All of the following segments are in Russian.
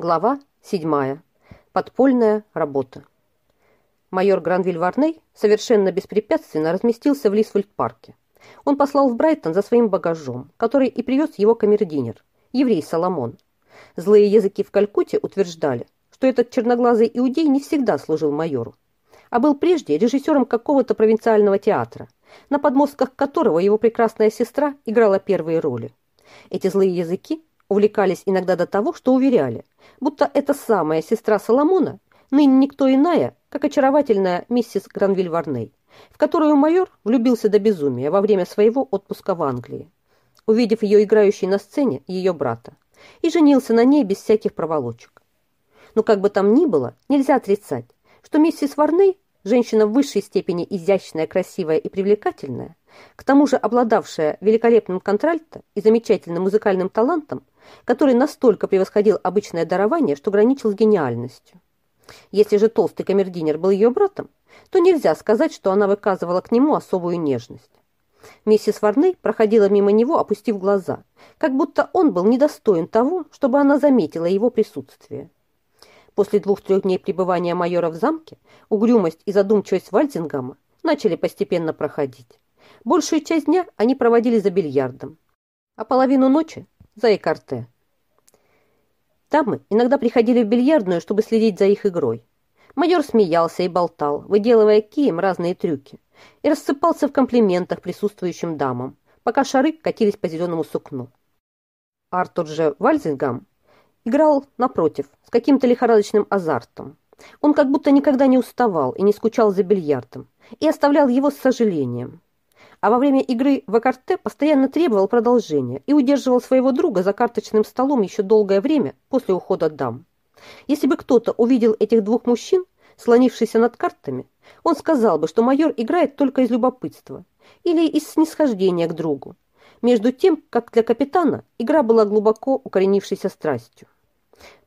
Глава 7. Подпольная работа. Майор Гранвиль Варней совершенно беспрепятственно разместился в Лисвольд-парке. Он послал в Брайтон за своим багажом, который и привез его камердинер, еврей Соломон. Злые языки в Калькутте утверждали, что этот черноглазый иудей не всегда служил майору, а был прежде режиссером какого-то провинциального театра, на подмостках которого его прекрасная сестра играла первые роли. Эти злые языки увлекались иногда до того, что уверяли, будто эта самая сестра Соломона ныне никто иная, как очаровательная миссис Гранвиль Варней, в которую майор влюбился до безумия во время своего отпуска в Англии, увидев ее играющей на сцене ее брата, и женился на ней без всяких проволочек. Но как бы там ни было, нельзя отрицать, что миссис Варней, женщина в высшей степени изящная, красивая и привлекательная, к тому же обладавшая великолепным контральто и замечательным музыкальным талантом, который настолько превосходил обычное дарование, что граничил с гениальностью. Если же толстый камердинер был ее братом, то нельзя сказать, что она выказывала к нему особую нежность. Миссис Варней проходила мимо него, опустив глаза, как будто он был недостоин того, чтобы она заметила его присутствие. После двух-трех дней пребывания майора в замке угрюмость и задумчивость Вальдингама начали постепенно проходить. Большую часть дня они проводили за бильярдом, а половину ночи за Экарте. Дамы иногда приходили в бильярдную, чтобы следить за их игрой. Майор смеялся и болтал, выделывая кием разные трюки, и рассыпался в комплиментах присутствующим дамам, пока шары катились по зеленому сукну. Артур же Вальзингам играл напротив, с каким-то лихорадочным азартом. Он как будто никогда не уставал и не скучал за бильярдом, и оставлял его с сожалением а во время игры в карте постоянно требовал продолжения и удерживал своего друга за карточным столом еще долгое время после ухода дам. Если бы кто-то увидел этих двух мужчин, слонившихся над картами, он сказал бы, что майор играет только из любопытства или из снисхождения к другу, между тем, как для капитана игра была глубоко укоренившейся страстью.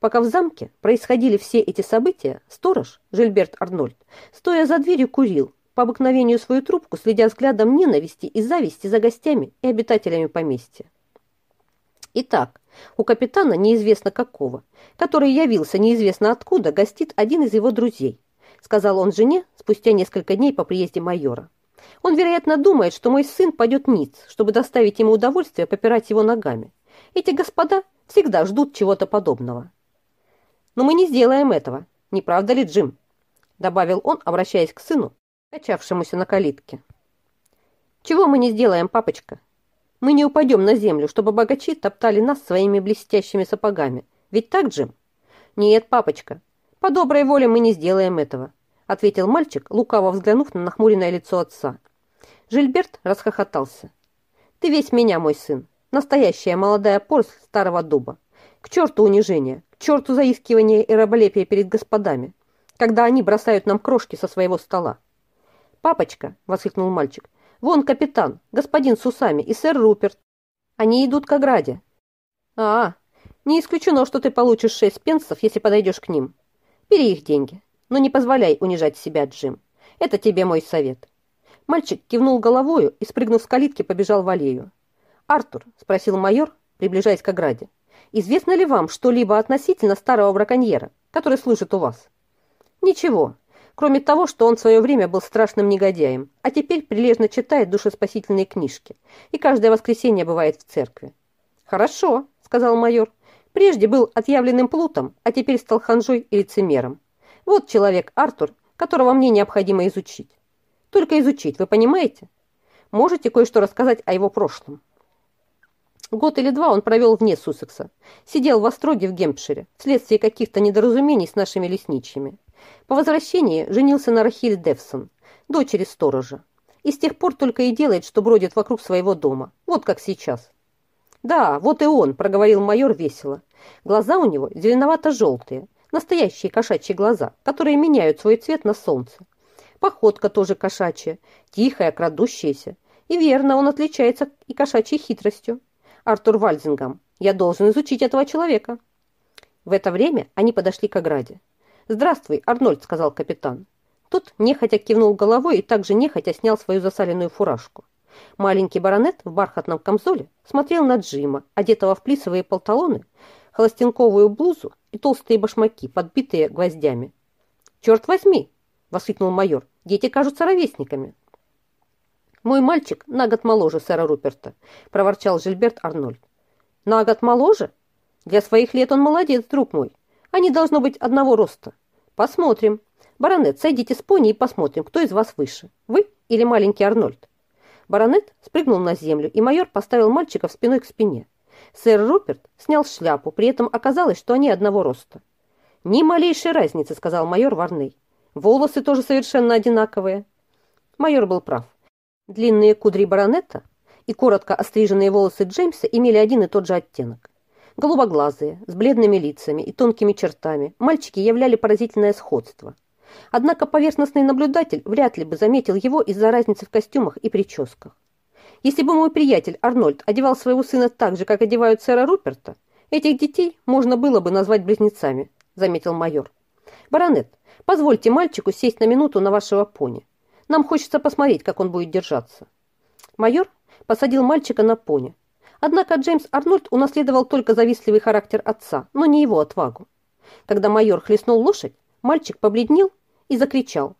Пока в замке происходили все эти события, сторож, Жильберт Арнольд, стоя за дверью, курил, по обыкновению свою трубку, следя взглядом ненависти и зависти за гостями и обитателями поместья. Итак, у капитана неизвестно какого, который явился неизвестно откуда, гостит один из его друзей, сказал он жене спустя несколько дней по приезде майора. Он, вероятно, думает, что мой сын пойдет ниц, чтобы доставить ему удовольствие попирать его ногами. Эти господа всегда ждут чего-то подобного. Но мы не сделаем этого, не правда ли, Джим? Добавил он, обращаясь к сыну, качавшемуся на калитке. «Чего мы не сделаем, папочка? Мы не упадем на землю, чтобы богачи топтали нас своими блестящими сапогами. Ведь так, Джим?» «Нет, папочка, по доброй воле мы не сделаем этого», ответил мальчик, лукаво взглянув на нахмуренное лицо отца. Жильберт расхохотался. «Ты весь меня, мой сын, настоящая молодая порс старого дуба. К черту унижение, к черту заискивание и раболепие перед господами, когда они бросают нам крошки со своего стола. «Папочка!» – воскликнул мальчик. «Вон капитан, господин с усами и сэр Руперт. Они идут к ограде». «А, не исключено, что ты получишь шесть пенсов, если подойдешь к ним. Бери их деньги, но не позволяй унижать себя, Джим. Это тебе мой совет». Мальчик кивнул головою и, спрыгнув с калитки, побежал в аллею. «Артур», – спросил майор, приближаясь к ограде, – «известно ли вам что-либо относительно старого браконьера, который служит у вас?» «Ничего», Кроме того, что он в свое время был страшным негодяем, а теперь прилежно читает душеспасительные книжки и каждое воскресенье бывает в церкви. «Хорошо», — сказал майор. «Прежде был отъявленным плутом, а теперь стал ханжой и лицемером. Вот человек Артур, которого мне необходимо изучить. Только изучить, вы понимаете? Можете кое-что рассказать о его прошлом?» Год или два он провел вне Суссекса. Сидел в Остроге в Гемпшире, вследствие каких-то недоразумений с нашими лесничими. По возвращении женился на Рахиль Девсон, дочери сторожа. И с тех пор только и делает, что бродит вокруг своего дома. Вот как сейчас. «Да, вот и он», – проговорил майор весело. Глаза у него зеленовато-желтые, настоящие кошачьи глаза, которые меняют свой цвет на солнце. Походка тоже кошачья, тихая, крадущаяся. И верно, он отличается и кошачьей хитростью. Артур Вальзингам, я должен изучить этого человека. В это время они подошли к ограде. «Здравствуй, Арнольд», — сказал капитан. Тот нехотя кивнул головой и также нехотя снял свою засаленную фуражку. Маленький баронет в бархатном камзоле смотрел на Джима, одетого в плисовые панталоны, холостенковую блузу и толстые башмаки, подбитые гвоздями. «Черт возьми!» – воскликнул майор. «Дети кажутся ровесниками». «Мой мальчик на год моложе сэра Руперта», – проворчал Жильберт Арнольд. «На год моложе? Для своих лет он молодец, друг мой. Они должно быть одного роста. Посмотрим. Баронет, сойдите с пони и посмотрим, кто из вас выше, вы или маленький Арнольд». Баронет спрыгнул на землю, и майор поставил мальчика в спиной к спине. Сэр Руперт снял шляпу, при этом оказалось, что они одного роста. «Ни малейшей разницы», — сказал майор Варней. «Волосы тоже совершенно одинаковые». Майор был прав. Длинные кудри баронета и коротко остриженные волосы Джеймса имели один и тот же оттенок. Голубоглазые, с бледными лицами и тонкими чертами, мальчики являли поразительное сходство. Однако поверхностный наблюдатель вряд ли бы заметил его из-за разницы в костюмах и прическах. Если бы мой приятель Арнольд одевал своего сына так же, как одевают сэра Руперта, этих детей можно было бы назвать близнецами, заметил майор. Баронет, позвольте мальчику сесть на минуту на вашего пони. Нам хочется посмотреть, как он будет держаться. Майор посадил мальчика на пони. Однако Джеймс Арнольд унаследовал только завистливый характер отца, но не его отвагу. Когда майор хлестнул лошадь, мальчик побледнел и закричал.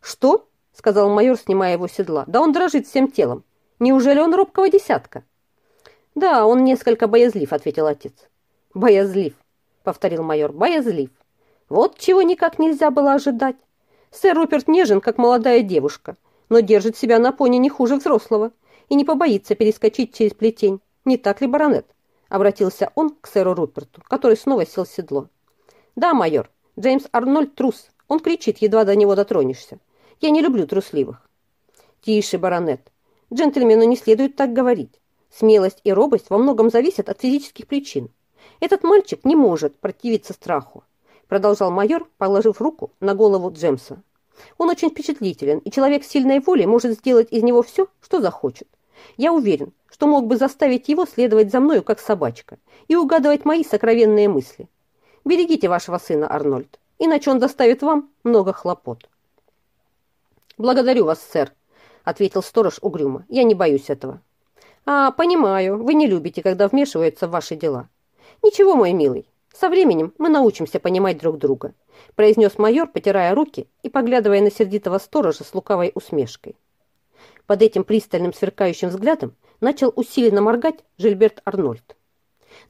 «Что?» – сказал майор, снимая его седла. «Да он дрожит всем телом. Неужели он робкого десятка?» «Да, он несколько боязлив», — ответил отец. «Боязлив», — повторил майор, — «боязлив. Вот чего никак нельзя было ожидать. Сэр Руперт нежен, как молодая девушка, но держит себя на пони не хуже взрослого и не побоится перескочить через плетень. Не так ли, баронет?» Обратился он к сэру Руперту, который снова сел в седло. «Да, майор, Джеймс Арнольд трус. Он кричит, едва до него дотронешься. Я не люблю трусливых». «Тише, баронет. Джентльмену не следует так говорить. Смелость и робость во многом зависят от физических причин. Этот мальчик не может противиться страху, продолжал майор, положив руку на голову Джемса. Он очень впечатлителен, и человек с сильной волей может сделать из него все, что захочет. Я уверен, что мог бы заставить его следовать за мною, как собачка, и угадывать мои сокровенные мысли. Берегите вашего сына, Арнольд, иначе он доставит вам много хлопот. Благодарю вас, сэр, ответил сторож угрюмо. Я не боюсь этого. А, понимаю, вы не любите, когда вмешиваются в ваши дела. Ничего, мой милый, со временем мы научимся понимать друг друга, произнес майор, потирая руки и поглядывая на сердитого сторожа с лукавой усмешкой. Под этим пристальным сверкающим взглядом начал усиленно моргать Жильберт Арнольд.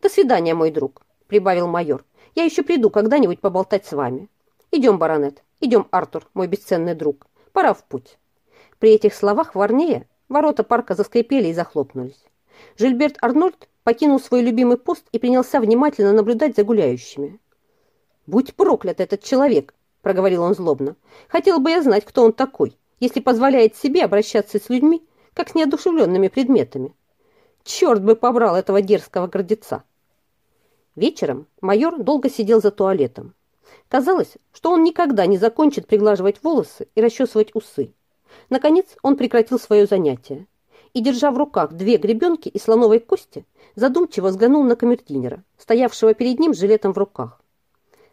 «До свидания, мой друг», — прибавил майор. «Я еще приду когда-нибудь поболтать с вами. Идем, баронет, идем, Артур, мой бесценный друг. Пора в путь». При этих словах Варнея ворота парка заскрипели и захлопнулись. Жильберт Арнольд покинул свой любимый пост и принялся внимательно наблюдать за гуляющими. «Будь проклят этот человек!» – проговорил он злобно. «Хотел бы я знать, кто он такой, если позволяет себе обращаться с людьми, как с неодушевленными предметами. Черт бы побрал этого дерзкого гордеца!» Вечером майор долго сидел за туалетом. Казалось, что он никогда не закончит приглаживать волосы и расчесывать усы. Наконец он прекратил свое занятие и, держа в руках две гребенки и слоновой кости, задумчиво взглянул на камердинера, стоявшего перед ним с жилетом в руках.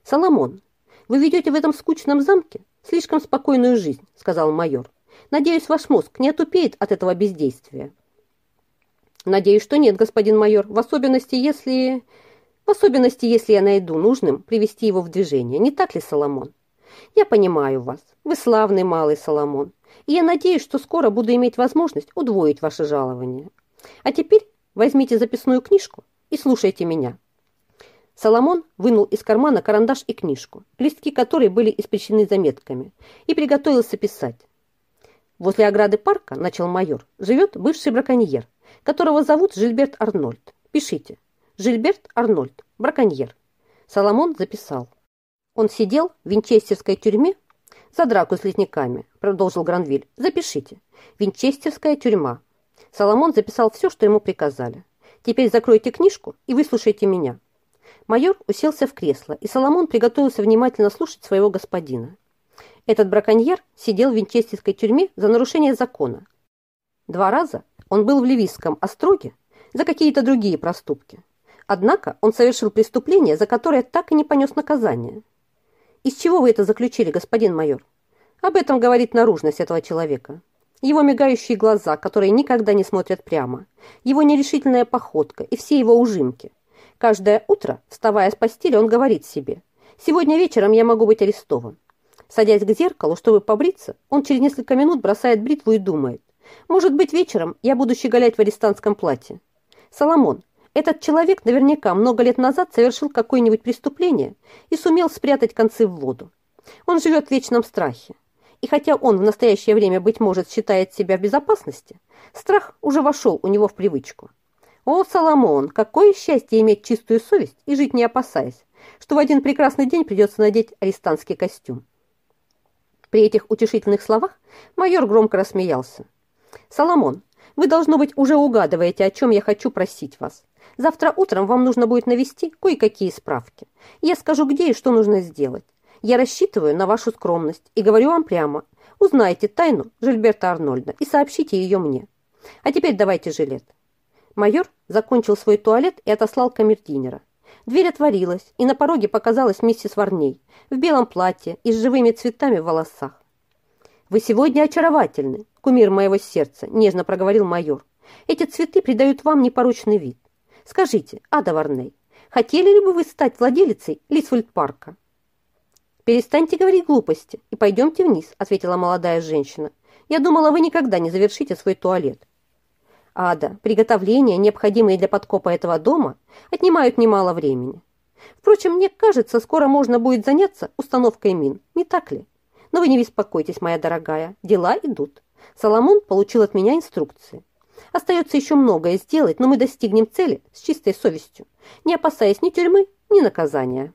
«Соломон, вы ведете в этом скучном замке слишком спокойную жизнь», сказал майор. «Надеюсь, ваш мозг не отупеет от этого бездействия». «Надеюсь, что нет, господин майор, в особенности, если...» «В особенности, если я найду нужным привести его в движение. Не так ли, Соломон?» «Я понимаю вас. Вы славный малый Соломон и я надеюсь, что скоро буду иметь возможность удвоить ваше жалование. А теперь возьмите записную книжку и слушайте меня». Соломон вынул из кармана карандаш и книжку, листки которой были испрещены заметками, и приготовился писать. Возле ограды парка, начал майор, живет бывший браконьер, которого зовут Жильберт Арнольд. Пишите. Жильберт Арнольд, браконьер. Соломон записал. Он сидел в винчестерской тюрьме за драку с лесниками, продолжил Гранвиль. Запишите. Винчестерская тюрьма. Соломон записал все, что ему приказали. Теперь закройте книжку и выслушайте меня. Майор уселся в кресло, и Соломон приготовился внимательно слушать своего господина. Этот браконьер сидел в винчестерской тюрьме за нарушение закона. Два раза он был в Ливийском остроге за какие-то другие проступки. Однако он совершил преступление, за которое так и не понес наказание. Из чего вы это заключили, господин майор? Об этом говорит наружность этого человека. Его мигающие глаза, которые никогда не смотрят прямо, его нерешительная походка и все его ужимки. Каждое утро, вставая с постели, он говорит себе, «Сегодня вечером я могу быть арестован». Садясь к зеркалу, чтобы побриться, он через несколько минут бросает бритву и думает, «Может быть, вечером я буду щеголять в арестантском платье». Соломон, этот человек наверняка много лет назад совершил какое-нибудь преступление и сумел спрятать концы в воду. Он живет в вечном страхе. И хотя он в настоящее время, быть может, считает себя в безопасности, страх уже вошел у него в привычку. О, Соломон, какое счастье иметь чистую совесть и жить не опасаясь, что в один прекрасный день придется надеть арестантский костюм. При этих утешительных словах майор громко рассмеялся. «Соломон, вы, должно быть, уже угадываете, о чем я хочу просить вас. Завтра утром вам нужно будет навести кое-какие справки. Я скажу, где и что нужно сделать. Я рассчитываю на вашу скромность и говорю вам прямо. Узнайте тайну Жильберта Арнольда и сообщите ее мне. А теперь давайте жилет. Майор закончил свой туалет и отослал камердинера. Дверь отворилась, и на пороге показалась миссис Варней в белом платье и с живыми цветами в волосах. «Вы сегодня очаровательны, кумир моего сердца», – нежно проговорил майор. «Эти цветы придают вам непорочный вид. Скажите, Ада Варней, хотели ли бы вы стать владелицей Лисвольд-парка?» «Перестаньте говорить глупости и пойдемте вниз», – ответила молодая женщина. «Я думала, вы никогда не завершите свой туалет». Ада, приготовления, необходимые для подкопа этого дома, отнимают немало времени. Впрочем, мне кажется, скоро можно будет заняться установкой мин, не так ли? Но вы не беспокойтесь, моя дорогая, дела идут. Соломон получил от меня инструкции. Остается еще многое сделать, но мы достигнем цели с чистой совестью, не опасаясь ни тюрьмы, ни наказания.